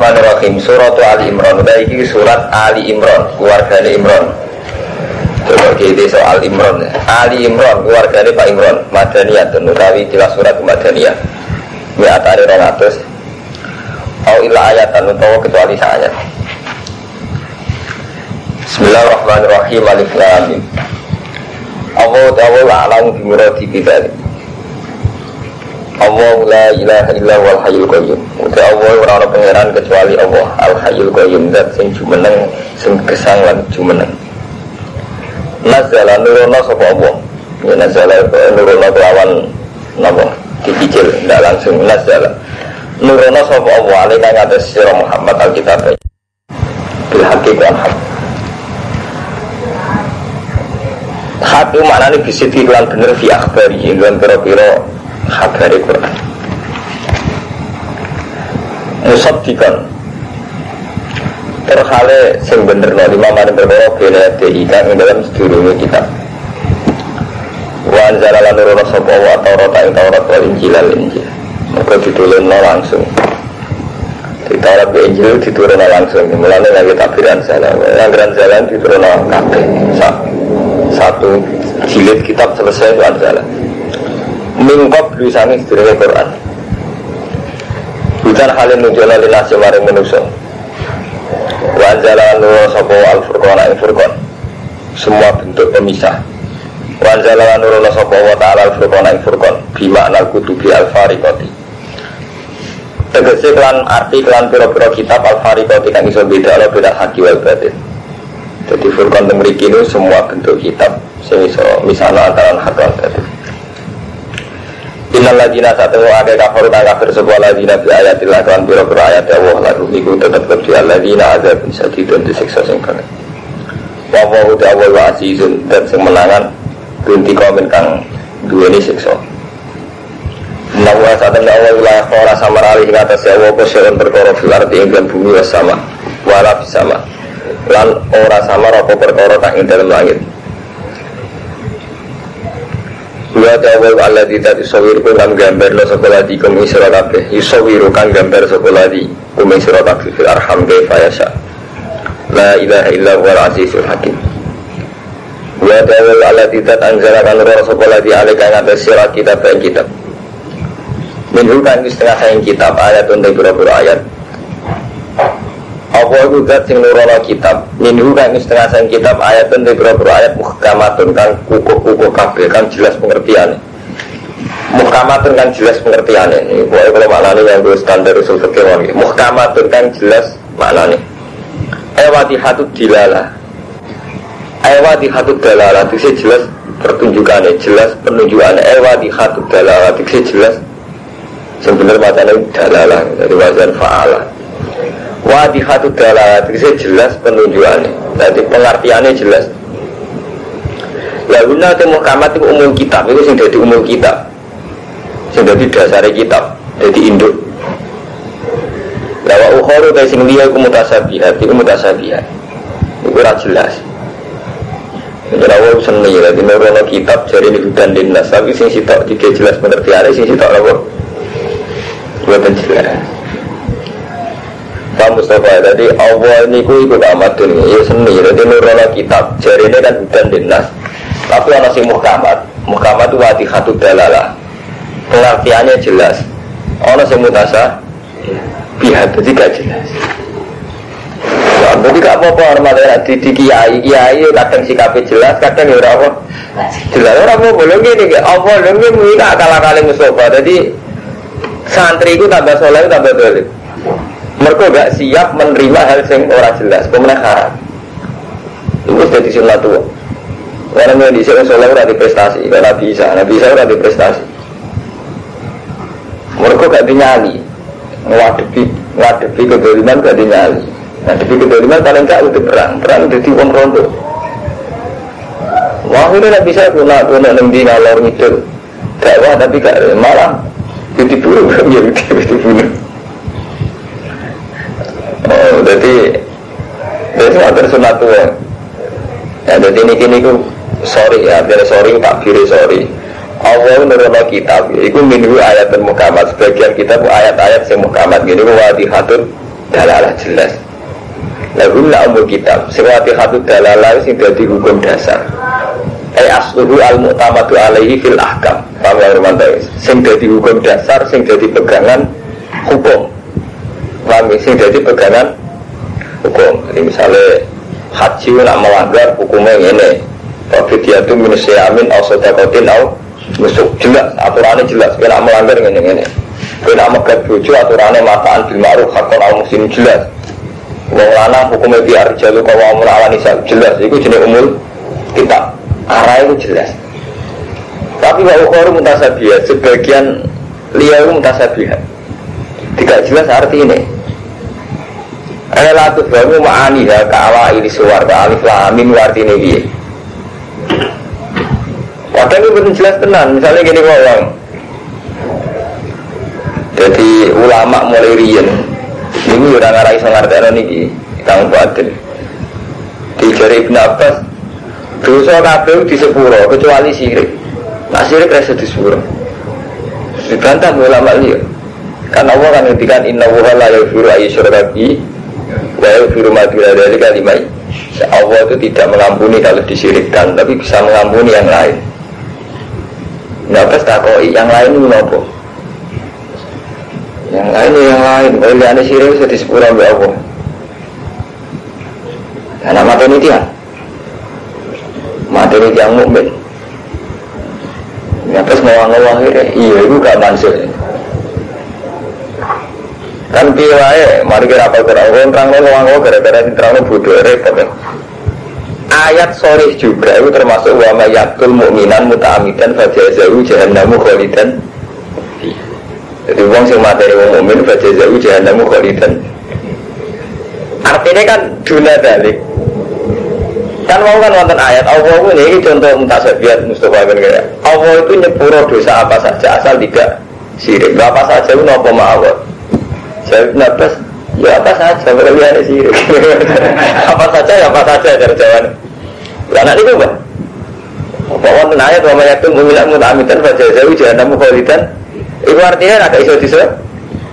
Bismillahirrahmanirrahim. Surat Ali Imran. Udah ini surat Ali Imran. Keluarga Imran. Coba kita soal Imran Ali Imran Keluarga Pak Imran. Madaniyah Utawi jelas surat Madaniyah Ini atari ronatus Au illa ayatan Utawa kecuali ayat. Bismillahirrahmanirrahim. Alif Allah Ta'ala alam bimuradi bidalik Allah la ilaha illa wal hayyul qayyum. Uta Allah ora ana pangeran kecuali Allah al hayyul qayyum zat sing jumeneng sing gesang lan jumeneng. Nazala nurono sapa Allah. Ya nazala nurono kelawan napa? Dicicil ndak langsung nazala. Nurono sapa Allah ale kang atas sira Muhammad alkitab. Bil haqiqan hak. Hak itu maknanya bisa lan bener fi akhbari Lan kira-kira khabari Quran. Musaddiqan. Terhale sing bener no lima mari berbeda bela di kang dalam sedurunge kitab. Wa anzala lan nuruna sapa wa taurat ing taurat wal injil al injil. Ditulunno langsung. Di Taurat di Injil diturunkan langsung. Mulanya lagi tabiran salah yang jalan diturunkan kabeh satu jilid kitab selesai itu anzalan mingkop sangi sedurunge Quran. Bukan hal yang nunjuk lali nasi maring manusia Wanzalan nuro sopo al furqan. Al furqan Semua bentuk pemisah. Wanzalan nuro sopo wa ta'ala al furqan al furqan. Bima al kutubi al farikoti Tegesi klan arti klan piro-piro kitab al farikoti Kan iso beda Allah beda haki wal batin Jadi furqan temriki itu semua bentuk kitab iso misalnya antara hak batin Innal ladina satu ada kafir dan kafir sebuah ladina bi ayatillah kan biro biro ayat Allah lalu iku tetap kerja ladina ada bisa tidak disiksa sing kene. Wa wa awal wa azizun dan sing menangan binti komen kang dua ini siksa. Nawa saat ini Allah wilayah kora sama rali hingga atas ya Allah Kosyarun berkoro fil arti ingin bumi sama Wala sama Lan ora sama rokok berkoro tak ing dalam langit. Wa ta'awal Allah tidak isawir pun kan gambar lo sekolah di kumi sira kabeh. Isawir kan gambar sekolah di kumi sira kabeh. Fil arham kaifa yasha La ilaha illa huwal azizul hakim. Wa ta'awal Allah tidak anjala kan roh sekolah di alika yang atas sira kitab dan kitab. Minhu kan setengah sayang kitab ayat untuk beberapa ayat apa itu zat sing nurono kitab. Minhu kan setengah sen kitab ayat dan beberapa ayat muhkamatun kan kukuh-kukuh kabel kan jelas pengertiannya Muhkamatun kan jelas pengertiannya ini Pokoknya kalau maknanya yang gue standar usul fikir Muhkamatun kan jelas maknanya Ewati hatu dilala. Ewati hatu dalala Itu jelas pertunjukannya Jelas penunjukannya Ewati hatu dalala Itu jelas Sebenarnya macamnya dalala Dari wazan fa'ala Wadihatu dalalat. Itu jelas penunjukannya Jadi pengertiannya jelas. Lalu nanti Muhammad itu umum kitab. Itu yang jadi umum kitab. Yang jadi dasar kitab. Jadi induk. Lawa ukhoru dari sing liya itu mutasabihat. Itu mutasabihat. Itu ora jelas. Lawa seni Jadi nurono kitab Jadi ini hudan dinas. Tapi sing sitok Tiga jelas pengertiannya Sing sitok lawa Buatan jelas Pak Mustafa jadi Allah ini ku ikut amat ini ya seni. Jadi nurono kitab. Jari ini kan hudan dinas. Tapi ada si muhkamat muhkamat itu wati khatu dalalah. Pengertiannya jelas. Ada si mutasa pihak jadi gak jelas. Ya, jadi gak apa-apa hormatnya di, di kiai kiai kadang sikapnya jelas kadang ya apa. Jelas orang mau boleh gini apa? Lagi mungkin kalah kali Mustafa. Jadi santri itu tambah soleh tambah dolim mereka gak siap menerima hal yang orang jelas pemenang haram. Itu sudah di sunnah tua karena yang di sini soleh udah prestasi karena bisa nabi bisa udah prestasi mereka gak dinyali. Ngadepi ngadepi kedoliman gak dinyali. Ngadepi kedoliman paling gak udah perang perang jadi uang rondo. Wah ini gak bisa guna guna nembi ngalor ngidul. Dakwah tapi gak malah jadi buruk ya jadi buruk jadi jadi ngatur sunat tua. Ya, jadi ini kini ku sorry ya, artinya sorry tak kiri sorry. Allah nurunno kitab, itu minhu ayat dan mukamat. Sebagian kitab ayat-ayat yang mukamat. Gini wadihatun dalalah jelas. Lagu nak umur kitab, sing wadihatun dalalah sing dadi hukum dasar. Eh asluhu al mutamadu alaihi fil ahkam. Paham ya Romanto? Sing dadi hukum dasar, sing dadi pegangan hukum. Ya? Sing dadi pegangan hukum. Jadi misalnya haji nak melanggar hukumnya ini. Tapi dia itu minus yamin, au sodakotin, au Mesuk jelas, aturannya jelas. Kena melanggar ini ini. Kena megat bojo aturannya mataan bil ma'ruf hakon al muslim jelas. Wong lanang hukumnya biar jalur kau mau melawan nisa jelas. Itu jenis umul kita. Arah itu jelas. Tapi wa ukhoru mutasabihat sebagian liya mutasabihat. Tidak jelas arti ini. Relatif baru ma'ani ya ka'ala ini suar alif lamin arti ini Padahal itu betul jelas tenan. Misalnya gini ngomong. Jadi ulama mulai rian. Ini udah ngarai sangarteno niki. Kang Fadil. Di jari Ibn Abbas. Dosa kabeh di sepuro kecuali sirik. Nah sirik rasa di sepuro. Dibantah ulama liya. Kan Allah kan ngendikan inna wuha la yaghfiru bihi wa yaghfiru ma duna dzalika liman Allah itu tidak mengampuni kalau disirikkan, tapi bisa mengampuni yang lain. Nggak pas takoi, yang lain ini apa? Yang lain yang lain, kalau lihat sirik bisa disepura oleh Allah. Karena mata ini dia, mata ini yang mukmin. Nggak pas ngawang-ngawang ini, iya itu gak mansur. Kan piye mari kira apa kira? Orang terang ngawang-ngawang gara-gara terang bodoh repot ya ayat sorry juga itu termasuk wa mayakul mu'minan muta'amidan fajazahu jahannamu kholidan jadi uang sing materi wong mukmin fajazahu jahannamu kholidan artinya kan dunia dalik kan mau kan wonten ayat Allah ini, ini contoh mutasabiat Mustafa bin kaya Allah itu nyepuro dosa apa saja asal tidak sirik apa saja itu apa ma'awat saya nafas Ya apa saja, berlebihan sirik. apa saja, ya apa saja dari jawaban. Lah nanti itu mbak. Apa wonten ayat wa mayatum mu'minat muta'amidan fajazahu jahannamu khalidan. Itu artinya ada iso disa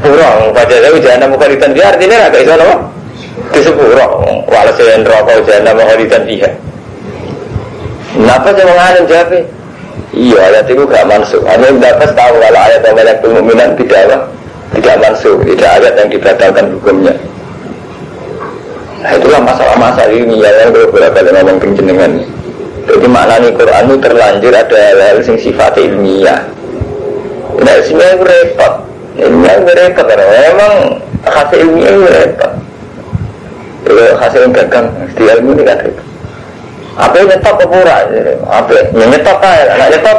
pura fajazahu jahannamu khalidan. Dia artinya ada iso apa? Disepuro. Walase neraka jahannamu khalidan dia. Kenapa saya mengalim jawab Iya, ayat itu gak masuk. Hanya dapat tahu kalau ayat wa mayatum mu'minat tidak apa? Tidak masuk, tidak ayat yang dibatalkan hukumnya. Nah itulah masalah-masalah ini yang beberapa kali ngomong penjenengan. Jadi maknanya Quran itu terlanjur ada hal-hal yang sifat ilmiah. Tidak semuanya itu repot. Ilmiah itu repot karena memang hasil ilmiah itu repot. Itu hasil yang gagang, di ilmu ini kan repot. Apa yang nyetop apa pura? Apa yang nyetop kaya? Nah nyetop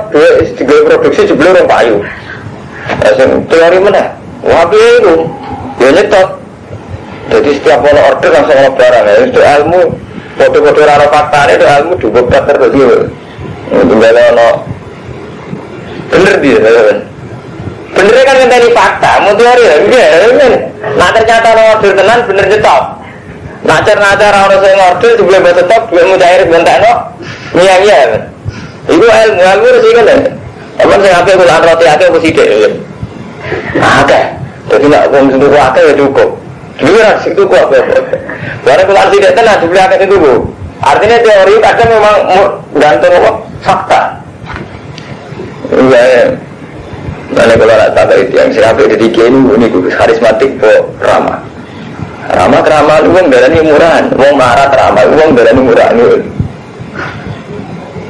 tiga produksi sebelum orang payu. Nah, teori mana? Wabi itu ya nyetot. Jadi setiap mau order langsung mau barang ya. Itu ilmu foto-foto rara fakta itu ilmu dibuka terus ya. Tinggal no bener dia. Bener kan ngenteni fakta, mau teori ya. Iya, nah ternyata no order tenan bener nyetot. Nah nacar orang saya ngorder sebelum baca stop, belum mau cair bentak no. Iya iya. Itu ilmu ilmu sih kan. Emang saya ambil bulan roti aja mesti deh. Ada. Jadi nak wong sentuh ada ya cukup. Dulu kan situ kuat apa? Barang kalau tidak tenang dulu akan itu bu. Artinya teori kadang memang gantung apa? Fakta. Iya. Mana kalau nak tahu itu yang siapa jadi kiai ini karismatik kok ramah. Ramah lu uang darah murahan, uang marah ramah, uang darah murah nih.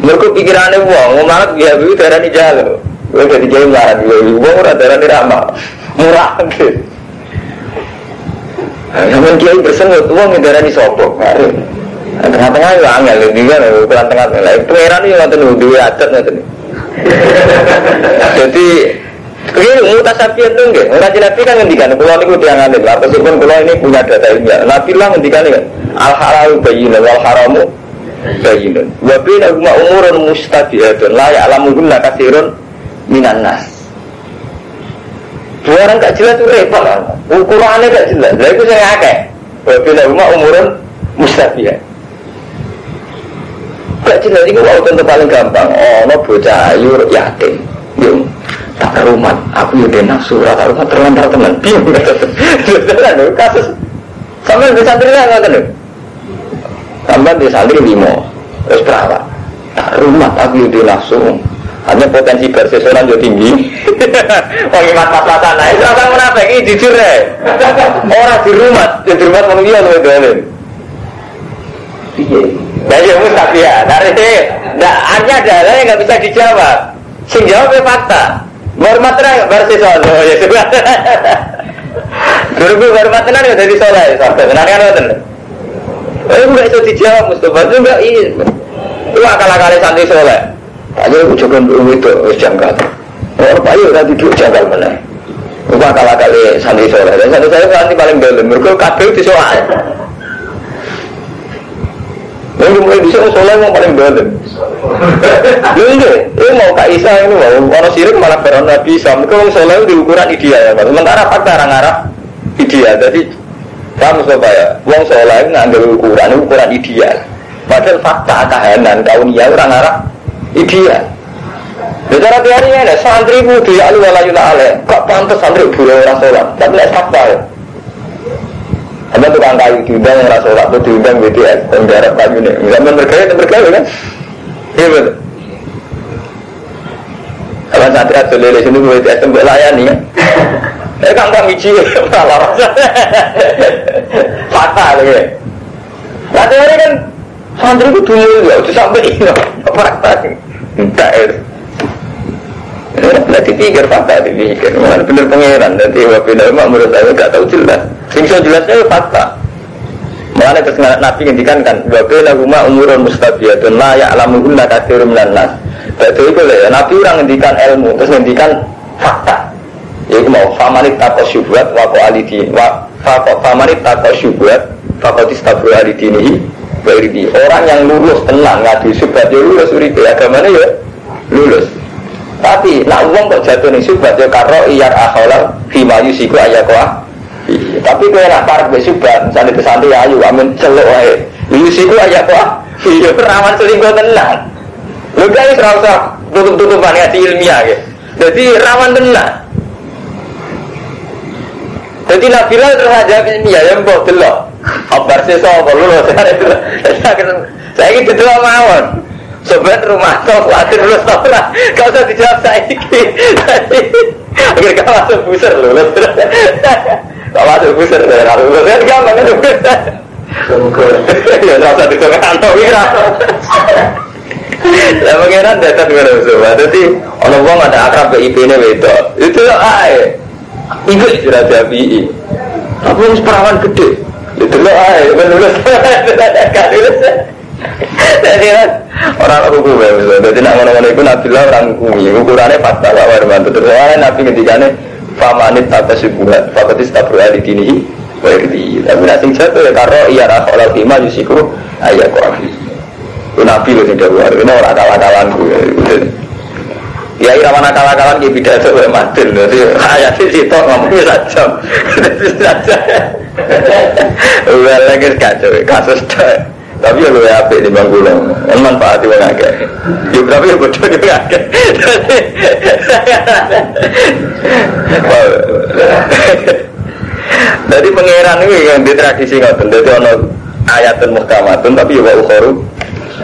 Mereka pikirannya uang, uang marah dia itu darah jalan. Gue jadi kiai marah dia, uang ora darah ramah, murah gitu. Namun kiai bersengut, uang yang darah sopok. Tengah-tengah itu angel, ini kan ukuran tengah-tengah. Pengeran ini nggak tahu dua adat nggak tahu. Jadi ini mutasabiat tuh enggak. Nabi Nabi kan ngendikan, kalau ini udah ngantin lah. Meskipun kalau ini punya data ilmiah, Nabi lah ngendikan kan, al halal bayyinun wal haramu bayyinun. Wa bina huma umurun mustabihatun la ya'lamu guna kasirun minan nas. Dua orang gak jelas itu repot lah. Ukurannya gak jelas. Nah itu saya akeh. Wa bina huma umurun mustabihat. Gak jelas itu wow contoh paling gampang. Oh, no bocah ayu yatim. Yuk, tak rumah. Aku ya nafsu, tak rumah terlantar teman. Bingung kan? Kasus sampai di santri lah nggak kan? Sampai di santri limo, terus berapa? Tak rumah aku ya nafsu. Hanya potensi bersesuaian juga tinggi. Wong imat pas-pasan naik, orang munafik ini jujur ya. Orang di rumah, di rumah orang dia itu. Iya. Nah ya mustahil ya. Dari nah artinya ada yang nggak bisa dijawab. Sing jawab ya fakta. Hormat tenang bersih soal. Oh ya coba. Dulu gue hormat tenang ya dari soleh. Soalnya tenang kan betul. Eh nggak bisa dijawab Mustafa itu nggak ini. Itu akal-akal santri soleh. Aku coba dulu itu jangkal. Oh, yuk nanti dulu jangkal mana? Aku akal-akal santri soleh. Dan santri saya santri paling dalam. Mereka kabel di soal. Yang mulai bisa soleh mau paling dalam. Lu ini, ini mau Kak Isa ini mau orang sirik malah beron Nabi Isa. Mungkin orang soleh di ukuran ideal ya. Sementara fakta orang Arab ideal. Jadi kamu coba ya, uang soleh ngambil ukuran ukuran ideal. Padahal fakta kahanan kaum ya orang Arab ideal. Bicara teori ini, santri itu di alu walayuna ale, kok pantas santri buru orang sholat, tapi lihat fakta ya. Ada tukang kayu diundang yang rasa waktu diundang BTS dan garap kayu ini. Zaman bergaya itu bergaya kan? Iya betul. Kalau saat itu lele sini BTS itu layani ya. Eh kan kang iji malah fakta ya. Nah teori kan santri itu dulu ya, itu sampai ini fakta. Enggak ya. Nanti pikir fakta dipikir, mana bener pangeran. Nanti wabinar mak menurut saya nggak tahu jelas. Sing jelasnya fakta. Mana terus Nabi ngendikan kan, wabila huma umurun mustabiyatun la ya'lamuhunna katsirun minan nas. Berarti itu ya, Nabi orang ngendikan ilmu, terus ngendikan fakta. Yaitu mau famanit tako syubhat wa ko alidin wa famanit tako syubhat fakot istabu alidinihi Berarti orang yang lulus tenang ngadu syubhat ya lulus uripe agamanya ya lulus. Tapi nak uang kok jatuh nih subhat ya karo iyar akholal fima yusiku ayakoa. Tapi kau nak parek be subhat, misalnya ke santri ayu amin celok wae. Yusiku ayakoa. Iya rawan selingkuh tenang. Lu guys rasa tutup-tutupan ngaji ilmiah ya. Jadi rawan tenang. Jadi Nabila terhadap ilmiah yang mbok delok. Kabar sih so lu Saya ini kedua mawon. Sobat rumah kau khawatir lu stop lah. Kau usah dijawab saya ini. Agar kau masuk buser lu. Kau masuk buser dari aku. Kan gampang itu. Ya rasa di tengah kantong ya. Lah pengiran datang dengan Rasulullah. Jadi orang wong ada akrab ke IP ini itu. Ae. Iku sudah jadi. Tapi ini perawan gede. Lo ae. Menurut Jadi kan orang ya misalnya. Jadi nak ngono-ngono itu Nabi lah orang hukumi. Ukurannya fakta Pak Warman. Terus soalnya Nabi ketikanya famanit atas subuhat fakotis tabru ali dinihi Berarti, tapi nasi jatuh ya karo iya rasulullah lima yusiku ayat Quran. Itu Nabi loh tidak luar. Ini orang kalah-kalahan gue. Ya irawan akal-akalan ki pidato wae matil. Dadi ayat iki tok ngomongnya saja. Saja. Wah lagi kacau kasus tapi ya apik di bangku lo manfaat itu agak ya tapi ya bodoh juga agak jadi pangeran yang di tradisi ngoten. Jadi ono ayatun muhkamatun tapi ya wa ukhoru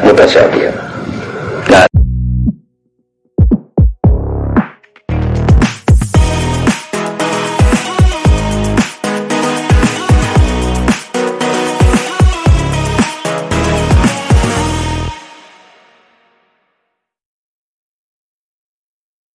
mutasyabiyah